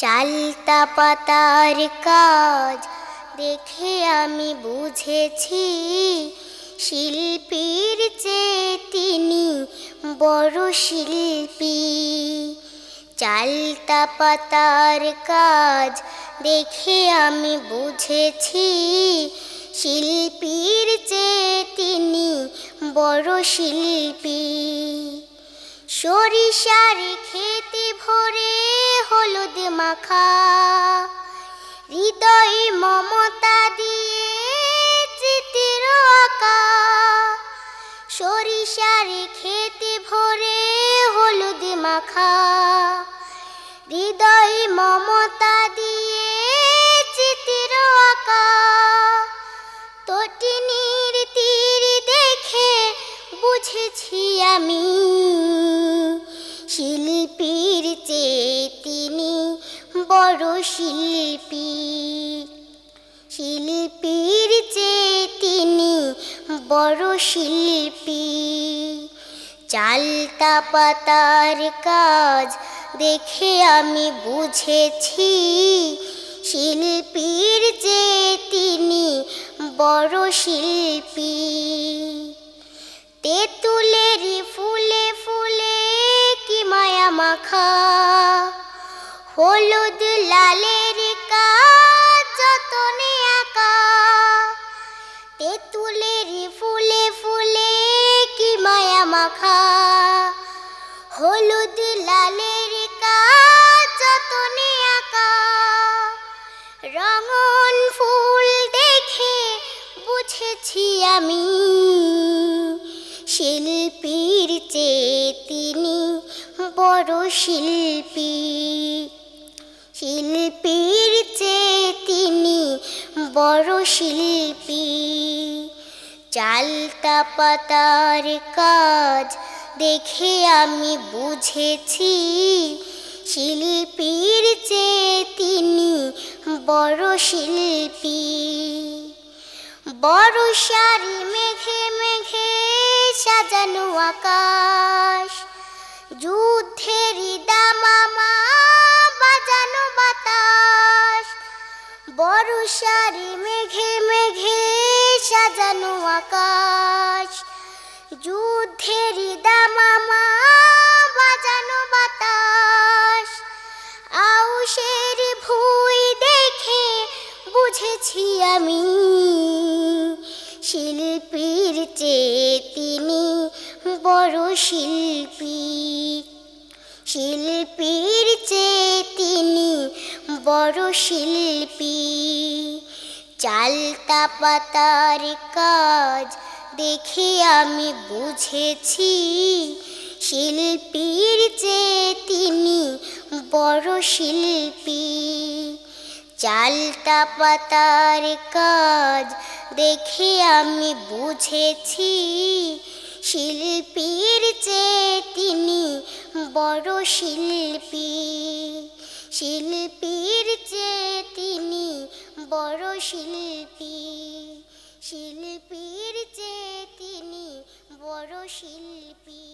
চালতা পাতার কাজ দেখে আমি বুঝেছি, শিল্পীর চেয়ে তিনি বড় শিল্পী। চালতা পাতার কাজ দেখে আমি বুঝেছি, শিল্পীর চেয়ে তিনি বড় শিল্পী। সরিষার খেতে ভরে হলুদ মাখা। হৃদয় মমতা দিয়ে চিত্র আঁকা। সরিষার খেতে ভরে হলুদ মাখা। হৃদয় মমতা দিয়ে চিত্র আঁকা। তটিনীর তীর দেখে বুঝেছি আমি শিল্পী। শিল্পীর চেয়ে তিনি বড় শিল্পী। চালতা পাতার কাজ দেখে আমি বুঝেছি, শিল্পীর যে তিনি বড় শিল্পী। হলুদ লালের যতনে আঁকা। তেঁতুলের ফুলে ফুলে কি মায়া মাখা। হলুদ লালের যতনে আঁকা। রঙন ফুল দেখে বুঝেছি আমি, শিল্পীর চেয়ে তিনি বড় শিল্পী। শিল্পীর চেয়ে তিনি বড় শিল্পী। চালতা পাতার কাজ দেখে আমি বুঝেছি শিল্পীর চেয়ে তিনি বড় শিল্পী। বড় সারি মেঘে মেঘে সাজানো আকাশ বড় সারি মেঘে মেঘে সাজানো আকাশ। যুদ্ধের দামামা বাজানো বাতাস। আউশের ভুই দেখে বুঝেছি আমি, শিল্পীর চেয়ে তিনি বড় শিল্পী। শিল্পীর চেয়ে তিনি বড় শিল্পী। চালতা পাতার কাজ দেখে আমি বুঝেছি, শিল্পীর যে তিনি বড় শিল্পী। চালতা পাতার কাজ দেখে আমি বুঝেছি, শিল্পীর যে তিনি বড় শিল্পী। শিল্পী শিল্পীর চেয়ে তিনি বড় শিল্পী শিল্পীর চেয়ে তিনি বড় শিল্পী।